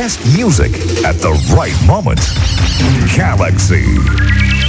best music at the right moment. Galaxy.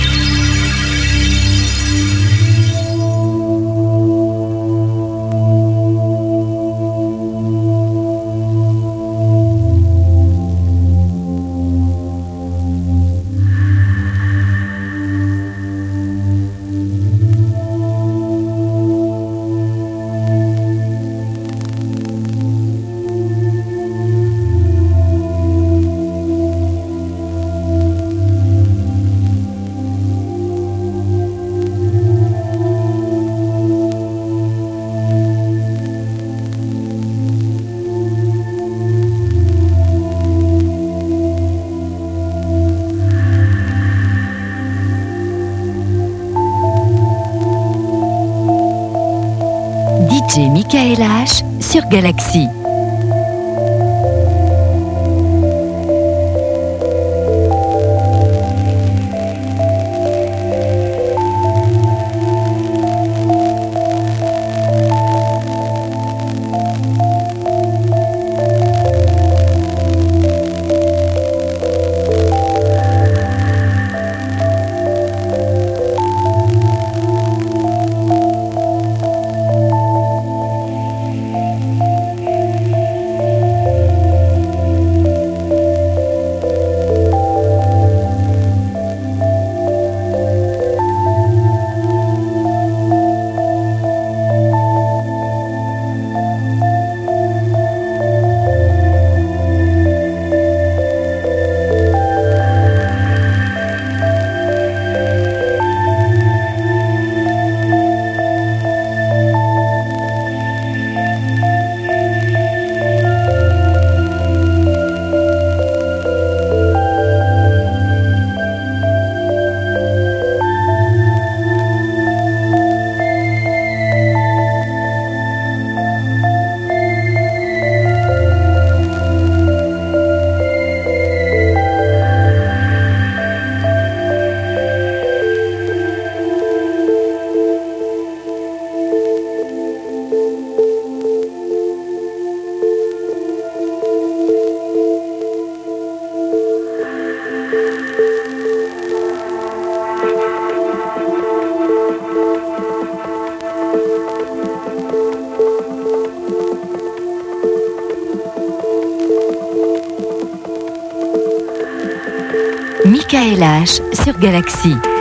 Sur Galaxy. Michael H sur. Galaxy.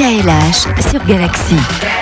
Michael H sur Galaxy.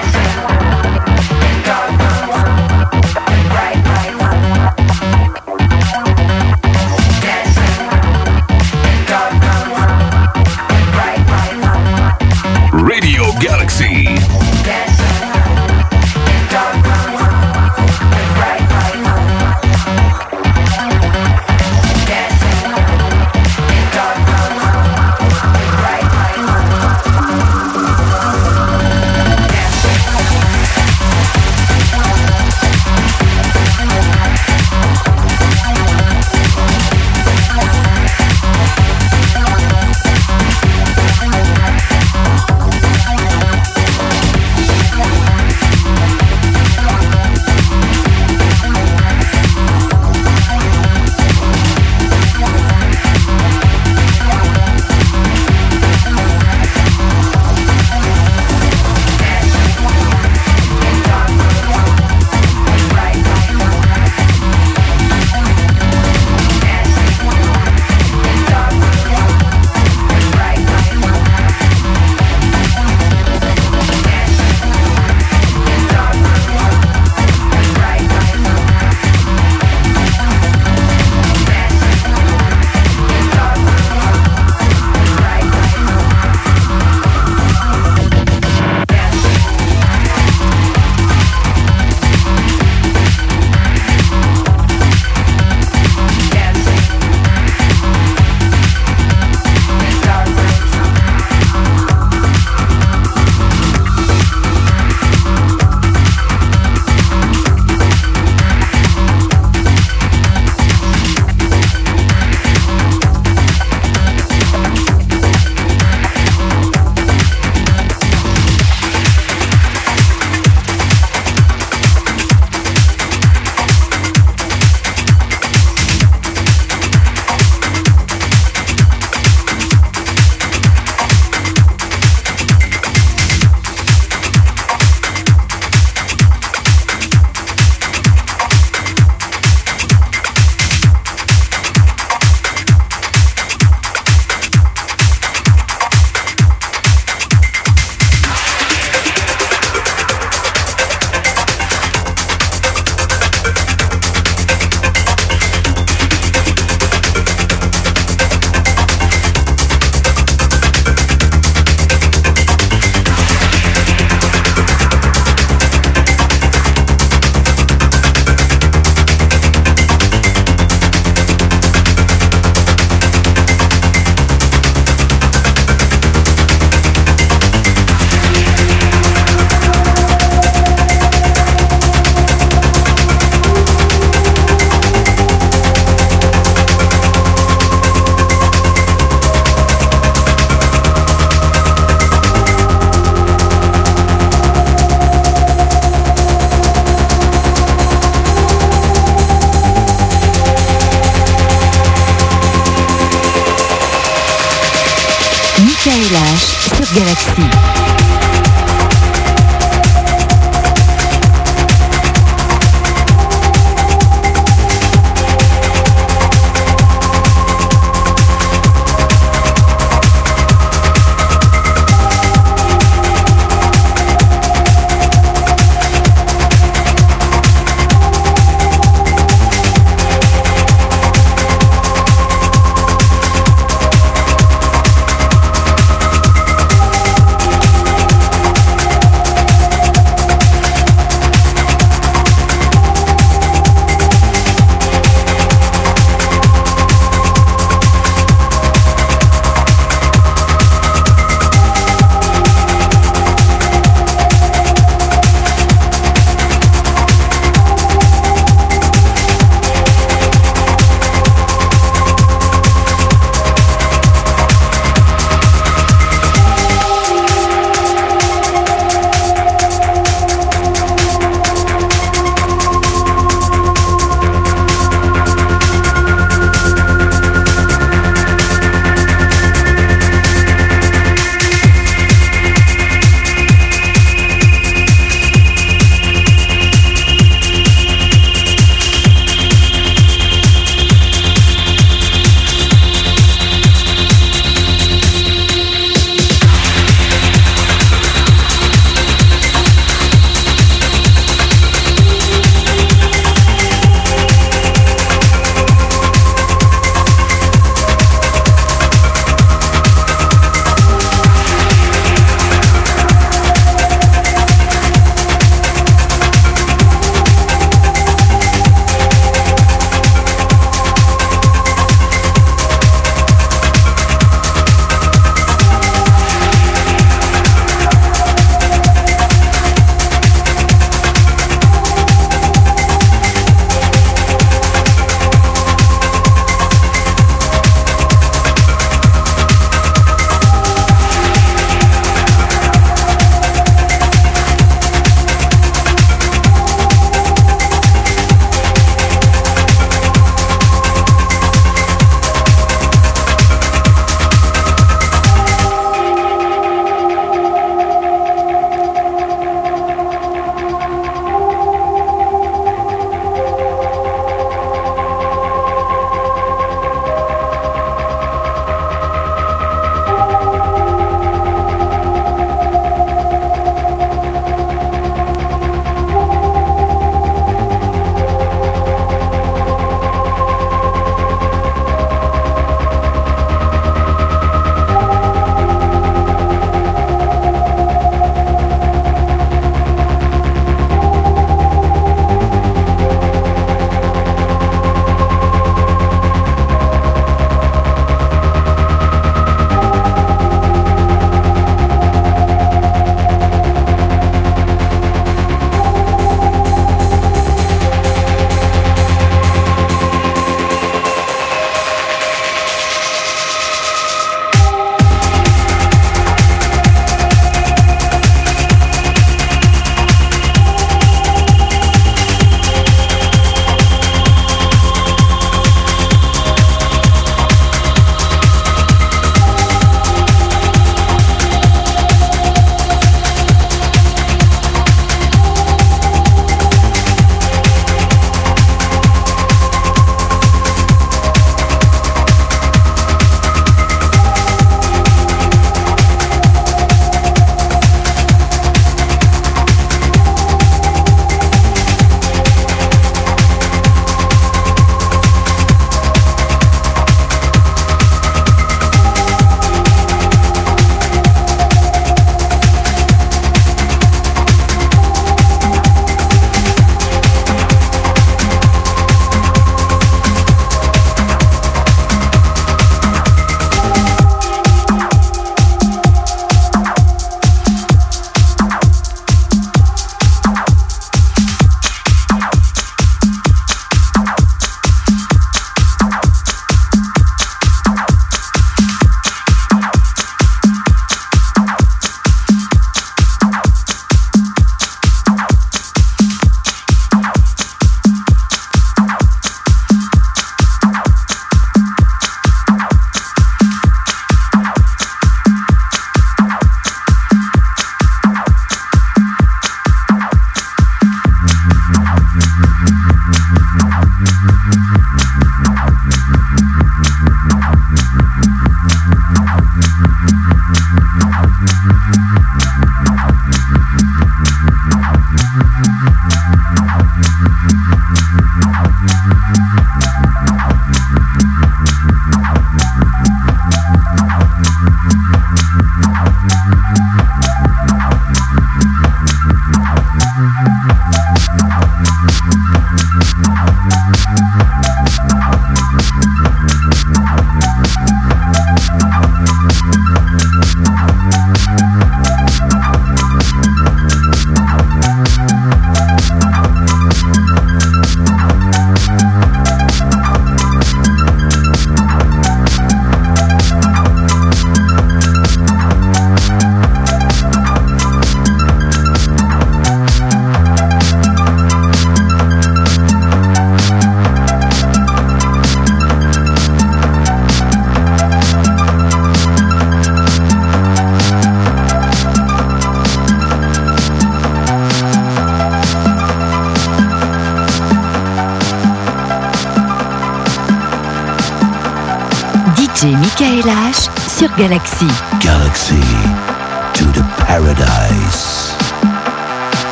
Galaxy. Galaxy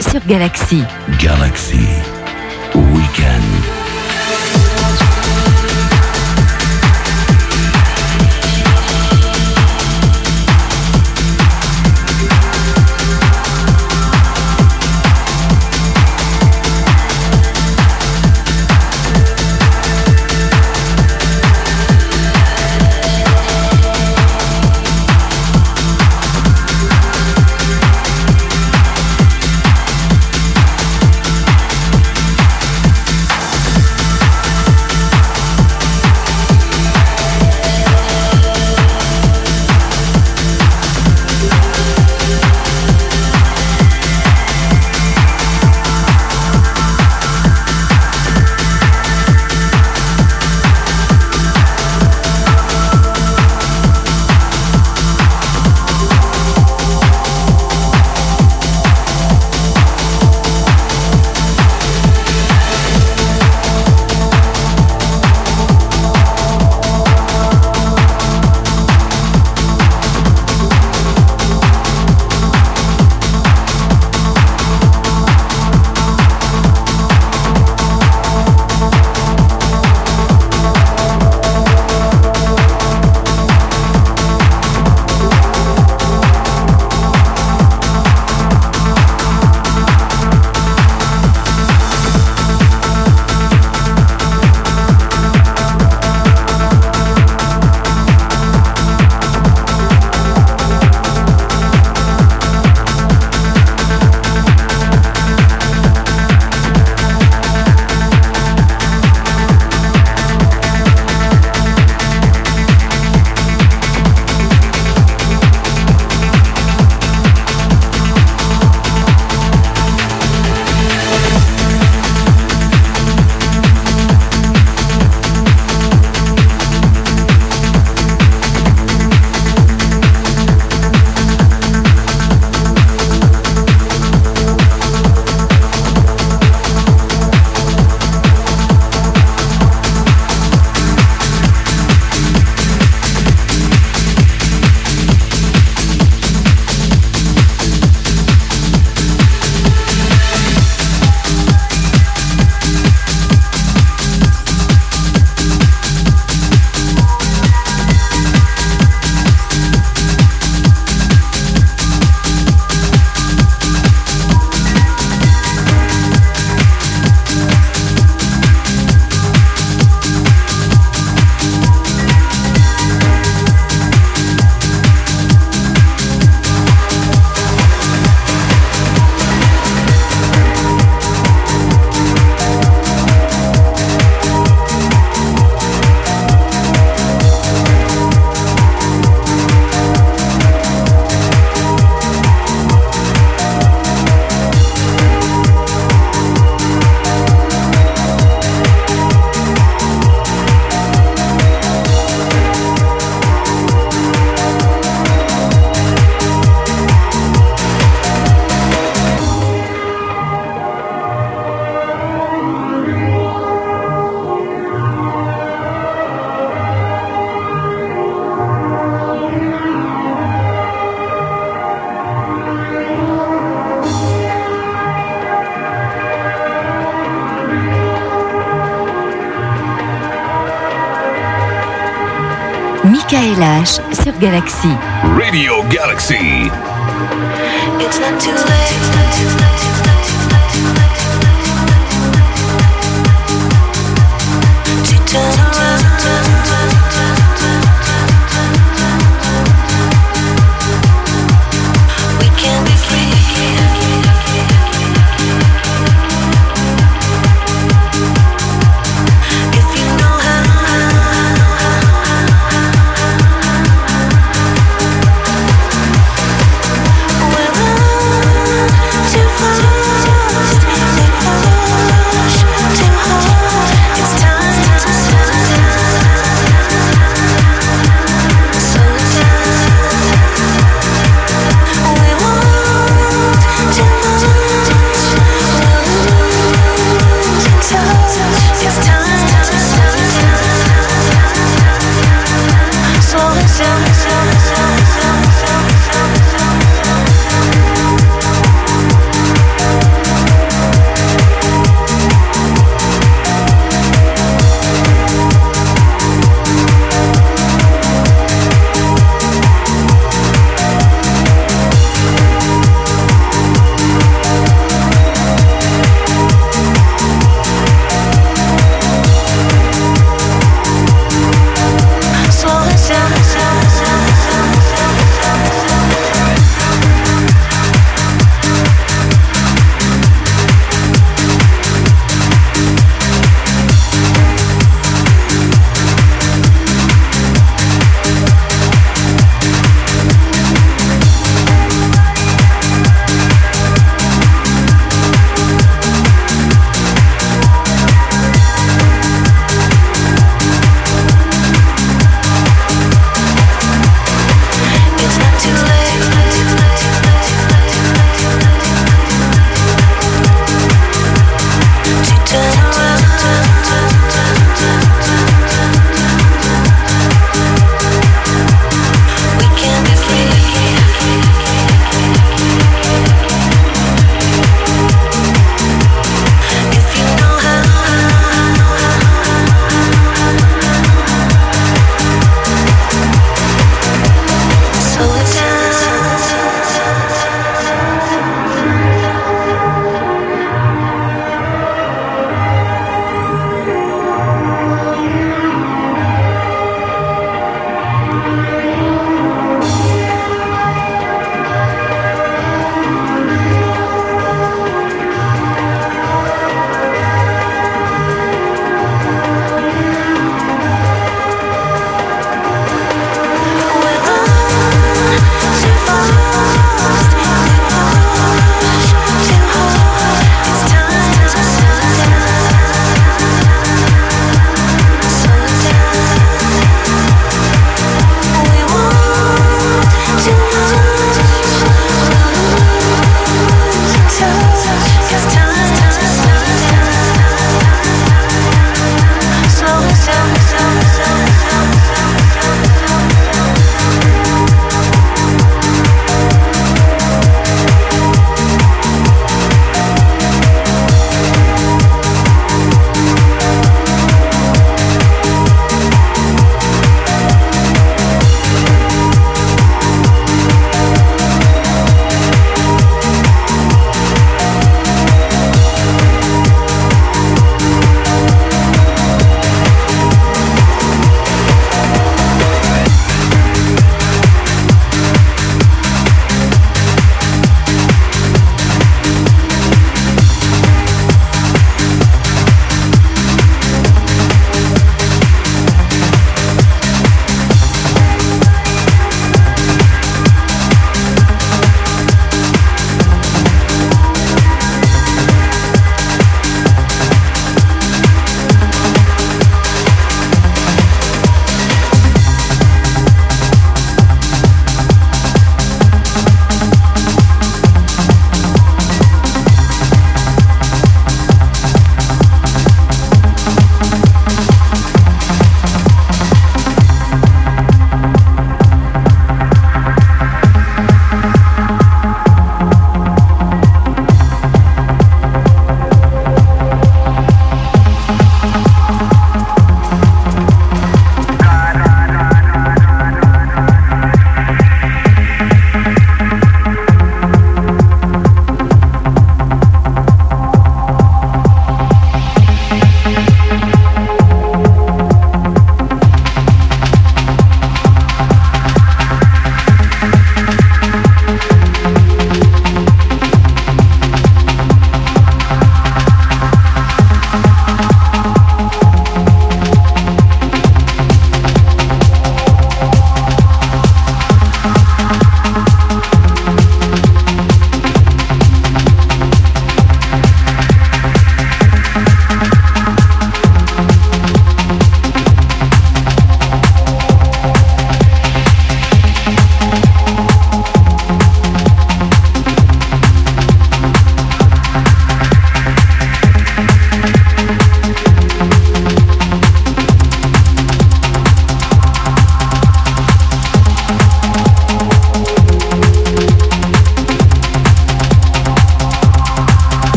sur Galaxy. Galaxy. Weekend. H sur Galaxy. Radio Galaxy. It's not too late. To